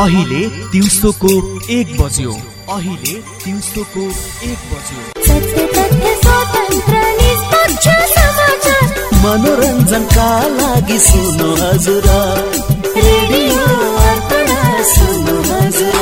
अहिले दिउँसोको एक बज्यो। अहिले दिउँसोको एक बज्यो। मनोरञ्जनका लागि सुन्नु हजुर। रेडियो हजुर।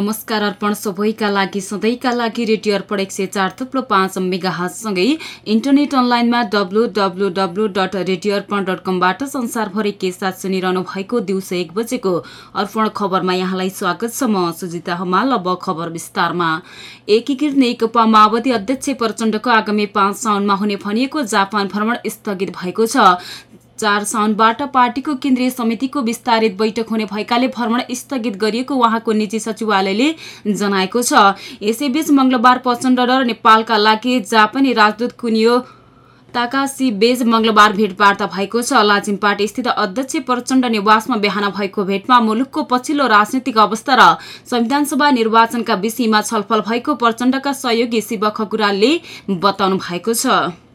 नमस्कार अर्पण सबैका लागि सधैँका लागि रेडियो अर्पण एक सय चार थुप्रो पाँच मेगा हातसँगै इन्टरनेट अनलाइनमा W W W dot radio Arpan dot कमबाट संसारभरि के साथ सुनिरहनु भएको दिउँसो एक बजेको अर्पण खबरमा यहाँलाई स्वागत छ। म सुजिता हमाल अब खबर विस्तारमा। एकीकृत नेकपा माओवादी अध्यक्ष प्रचण्डको आगामी पाँच साउनमा हुने भनिएको जापान भ्रमण स्थगित भएको छ। चार साउनबाट पार्टीको केन्द्रीय समितिको विस्तारित बैठक हुने भएकाले भ्रमण स्थगित गरिएको उहाँको निजी सचिवालयले जनाएको छ। यसैबीच मंगलबार प्रचण्ड र नेपालका लागि जापानी राजदूत कुनियो ताकासी बेज मंगलबार भेटवार्ता भएको छ। लाजिमपाट स्थित अध्यक्ष प्रचण्ड निवासमा बिहान भएको भेटमा मुलुकको पछिल्लो राजनैतिक अवस्था र संविधानसभा निर्वाचनका विषयमा छलफल भएको प्रचण्डका सहयोगी शिव खकुरालले बताउनु भएको छ।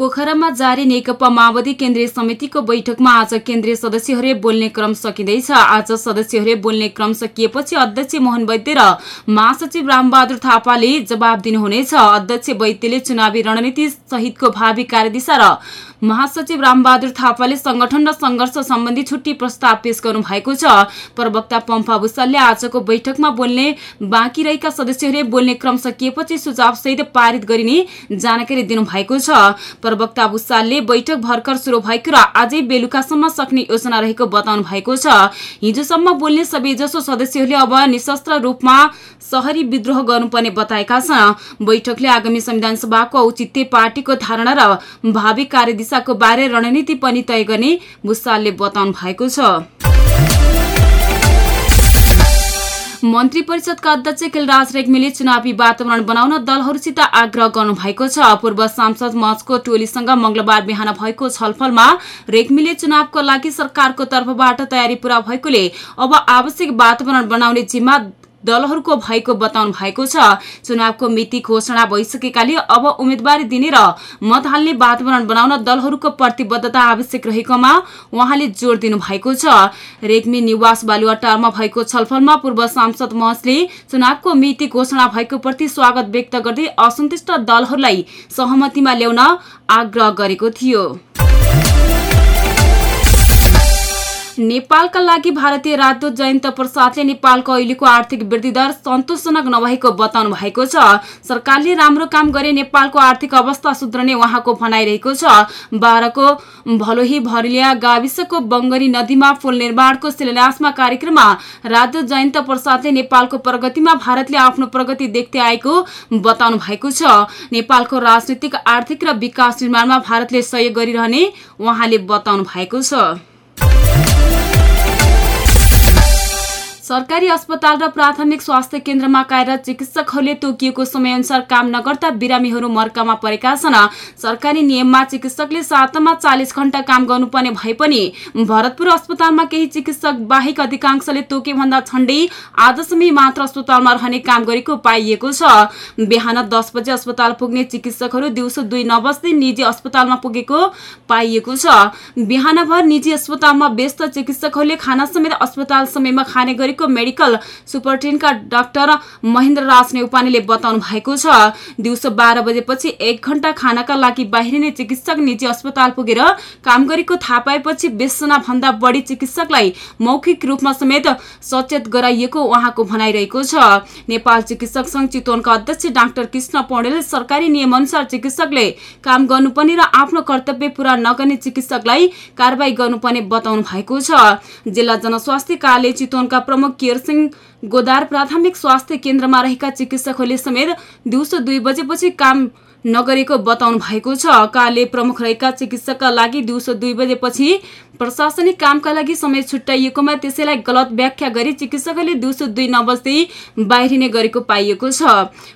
पोखरामा जारी नेकपा माओवादी केन्द्रीय समितिको बैठकमा आज केन्द्रीय सदस्यहरूले बोल्ने क्रम सकिँदैछ। आज सदस्यहरूले बोल्ने क्रम सकिएपछि अध्यक्ष मोहन वैद्य र महासचिव रामबहादुर थापाले जवाब दिनुहुनेछ। अध्यक्ष वैद्यले चुनावी रणनीति सहितको भावी कार्यदिशा र महासचिव रामबहादुर थापाले संगठन र संघर्ष सम्बन्धी छुट्टी प्रस्ताव पेश गर्नु भएको छ। प्रवक्ता पम्पा भूषालले आजको बैठकमा बोल्ने बाँकी रहेका सदस्यहरूले बोल्ने क्रम सकिएपछि सुझाव सहित पारित गरिने जानकारी दिनुभएको छ। प्रवक्ता भूषालले बैठक भर्खर सुरु भएको र आजै बेलुकासम्म सक्ने योजना रहेको बताउनु भएको छ। हिजोसम्म बोल्ने सबैजसो सदस्यहरूले अब निशस्त्र रूपमा सहरी विद्रोह गर्नुपर्ने बताएका छन्। बैठकले आगामी संविधान सभाको औचित्य पार्टीको धारणा र भावी कार्यदिशाको बारे रणनीति पनि तय गर्ने भूषालले बताउनु भएको छ। मन्त्री परिषदका अध्यक्ष खेलराज रेग्मीले चुनावी वातावरण बनाउन दलहरूसित आग्रह गर्नु भएको छ। पूर्व सांसद मचको टोलीसँग मंगलबार बिहान भएको छलफलमा रेग्मीले चुनावको लागि सरकारको तर्फबाट तयारी पूरा भएकोले अब आवश्यक वातावरण बनाउने जिम्मा दलहरूको भएको बताउनु भएको छ। चुनावको मिति घोषणा भइसकेकाले अब उम्मेद्वारी दिने र मत हाल्ने वातावरण बनाउन दलहरूको प्रतिबद्धता आवश्यक रहेकोमा उहाँले जोड़ दिनु भएको छ। रेग्मी निवास बालुवाटारमा भएको छलफलमा पूर्व सांसद महसले चुनावको मिति घोषणा भएको प्रति स्वागत व्यक्त गर्दै असन्तुष्ट दलहरूलाई सहमतिमा ल्याउन आग्रह गरेको थियो। नेपालका लागि भारतीय राजदूत जयन्त प्रसादले नेपालको अहिलेको आर्थिक वृद्धि दर सन्तोषजनक नभएको बताउनु भएको छ। सरकारले राम्रो काम गरे नेपालको आर्थिक अवस्था सुध्रने उहाँको भनाइरहेको छ। बाह्रको भलोही भरिलिया गाविसको बङ्गरी नदीमा पुल निर्माणको शिलान्यासमा कार्यक्रममा राजदूत जयन्त प्रसादले नेपालको प्रगतिमा भारतले आफ्नो प्रगति देख्दै आएको बताउनु भएको छ। नेपालको राजनीतिक आर्थिक र विकास निर्माणमा भारतले सहयोग गरिरहने उहाँले बताउनु भएको छ। सरकारी अस्पताल र प्राथमिक स्वास्थ्य केन्द्रमा कार्यरत चिकित्सकहरूले तोकिएको समयअनुसार काम नगर्दा बिरामीहरू मर्कामा परेका छन्। सरकारी नियममा चिकित्सकले सातमा चालिस घण्टा काम गर्नुपर्ने भए पनि भरतपुर अस्पतालमा केही चिकित्सक बाहेक अधिकांशले तोके भन्दा झण्डै आधा समय मात्र अस्पतालमा रहने काम गरेको पाइएको छ। बिहान दस बजे अस्पताल पुग्ने चिकित्सकहरू दिउँसो दुई नबज्दै निजी अस्पतालमा पुगेको पाइएको छ। बिहानभर निजी अस्पतालमा व्यस्त चिकित्सकहरूले खाना समेत अस्पताल समयमा खाने गरेको विद्यालयको मेडिकल सुपरिटेन्डेन्टका डाक्टर महेन्द्र राज नेउपानेले बताउनु भएको छ। दिउँसो बाह्र बजेपछि एक घण्टा खानाका लागि बाहिरिने चिकित्सक निजी अस्पताल पुगेर काम गरेको थाहा पाएपछि बेसना भन्दा बढी चिकित्सकलाई मौखिक रूपमा समेत सचेत गराइएको उहाँको भनाइरहेको छ। नेपाल चिकित्सक संघ चितवनका अध्यक्ष डाक्टर कृष्ण पौडेलले सरकारी नियमअनुसार चिकित्सकले काम गर्नुपर्ने र आफ्नो कर्तव्य पूरा नगर्ने चिकित्सकलाई कारवाही गर्नुपर्ने बताउनु भएको छ। जिल्ला जनस्वास्थ्य कार्यालय चितवनका प्रमुख सिंह गोदार प्राथमिक स्वास्थ्य केन्द्रमा रहेका चिकित्सकहरूले समेत दिउँसो दुई बजेपछि काम नगरेको बताउनु भएको छ कार्यालय प्रमुख रहेका चिकित्सकका लागि दिउँसो दुई बजेपछि प्रशासनिक कामका लागि समय छुट्याइएकोमा त्यसैलाई गलत व्याख्या गरी चिकित्सकहरूले दिउँसो दुई नबज्दै बाहिरिने गरेको पाइएको छ।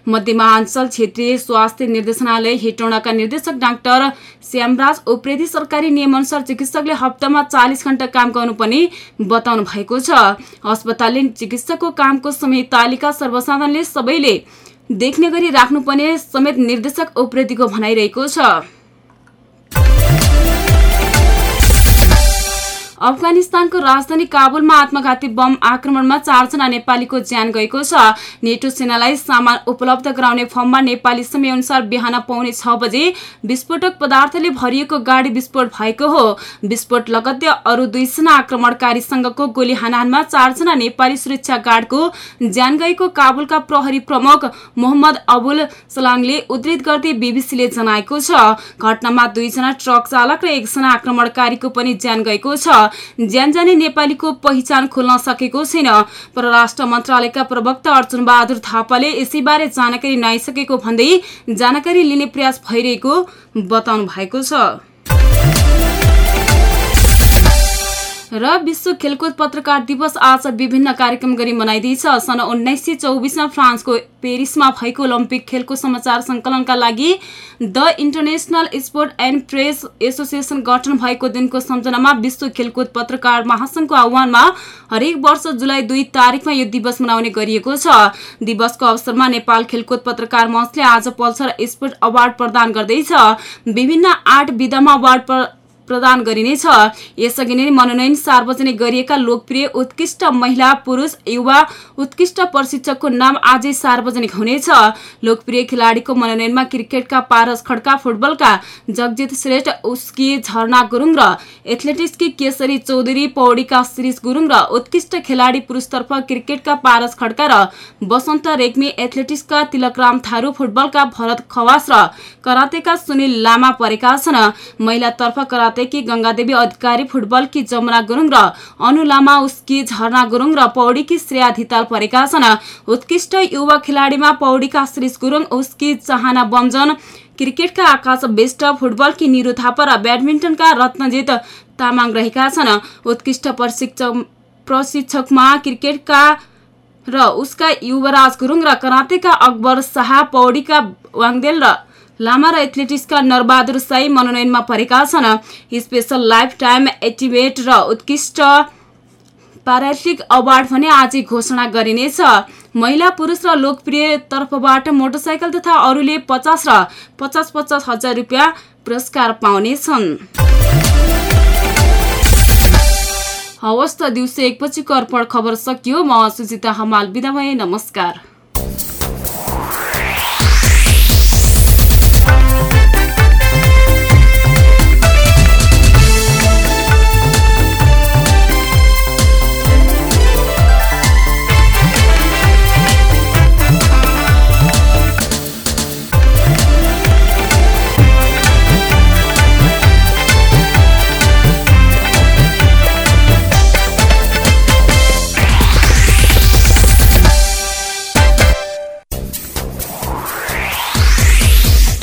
मध्यमाञ्चल क्षेत्रीय स्वास्थ्य निर्देशनालय हेटौँडाका निर्देशक डाक्टर श्यामराज उप्रेती सरकारी नियमअनुसार चिकित्सकले हप्तामा चालिस घण्टा काम गर्नुपर्ने बताउनु भएको छ। अस्पतालले चिकित्सकको कामको समय तालिका सर्वसाधारणले सबैले देख्ने गरी राख्नुपर्ने समेत निर्देशक उप्रेतीको भनाइरहेको छ। अफगानिस्तानको राजधानी काबुलमा आत्मघाती बम आक्रमणमा चारजना नेपालीको ज्यान गएको छ। नेटो सेनालाई सामान उपलब्ध गराउने फर्ममा नेपाली समयअनुसार बिहान पाउने छ बजे विस्फोटक पदार्थले भरिएको गाडी विस्फोट भएको हो। विस्फोट लगत्तै अरू दुईजना आक्रमणकारीसँगको गोली हानाहानमा चारजना नेपाली सुरक्षा गार्डको ज्यान गएको काबुलका प्रहरी प्रमुख मोहम्मद अबुल सलाङले उद्धित गर्दै बीबीसीले जनाएको छ। घटनामा दुईजना ट्रक चालक र एकजना आक्रमणकारीको पनि ज्यान गएको छ। ज्यान जाने नेपालीको पहिचान खोल्न सकेको छैन। परराष्ट्र मन्त्रालयका प्रवक्ता अर्जुन बहादुर थापाले यसैबारे जानकारी नआइसकेको भन्दै जानकारी लिने प्रयास भइरहेको बताउनु भएको छ। र विश्व खेलकुद पत्रकार दिवस आज विभिन्न कार्यक्रम गरी मनाइँदैछ। सन् उन्नाइस सय चौबिसमा फ्रान्सको पेरिसमा भएको ओलम्पिक खेलको समाचार सङ्कलनका लागि the international sport and press association गठन भएको दिनको सम्झनामा विश्व खेलकुद पत्रकार महासंघको आह्वानमा हरेक वर्ष जुलाई दुई तारिकमा यो दिवस मनाउने गरिएको छ। दिवसको अवसरमा नेपाल खेलकुद पत्रकार मञ्चले आज पल्सर स्पोर्ट अवार्ड प्रदान गर्दैछ। विभिन्न आठ विधामा अवार्ड प्रदान गरिनेछ। यसअघि नै मनोनयन सार्वजनिक गरिएका लोकप्रिय उत्कृष्ट महिला पुरुष युवा उत्कृष्ट प्रशिक्षकको नाम आजै सार्वजनिक हुनेछ। लोकप्रिय खेलाडीको मनोनयनमा क्रिकेटका पारस खड्का फुटबलका जगजित श्रेष्ठ उस्की झरना गुरुङ र एथलेटिक्सकी केसरी चौधरी पौडीका शिरिष गुरुङ र उत्कृष्ट खेलाडी पुरुषतर्फ क्रिकेटका पारस खड्का र वसन्त रेग्मी एथलेटिक्सका तिलकराम थारू फुटबलका भरत खवास र करातेका सुनिल लामा परेका छन्। महिलातर्फ करा साथै गंगादेवी अधिकारी फुटबलकी जमुना गुरुङ र अनु लामा उसकी झरना गुरुङ र पौडीकी श्रेया धिताल परेका छन्। उत्कृष्ट युवा खेलाडीमा पौडीका श्रीष गुरुङ उसकी चाहना बमजन क्रिकेटका आकाश बेष्ट फुटबलकी निरु थापा र ब्याडमिन्टनका रत्नजित तामाङ रहेका छन्। उत्कृष्ट प्रशिक्षकमा क्रिकेटका र उसका युवराज गुरुङ र करातेका अकबर शाह पौडीका वाङदेल र लामा र एथलेटिक्सका नरबहादुर साई मनोनयनमा परेका छन्। स्पेसल लाइफ टाइम एटिमेट र उत्कृष्ट प्यारालिटिक अवार्ड भने आजै घोषणा गरिनेछ। महिला पुरुष र लोकप्रिय तर्फबाट मोटरसाइकल तथा अरूले पचास र पचास पचास हजार रुपियाँ पुरस्कार पाउनेछन्। हवस् त दिउँसो एकपछिको अर्पण खबर सकियो। म सुजिता हमाल बिदा भए नमस्कार।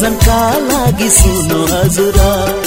मनोरञ्जनका लागि सुन्नु हजुर।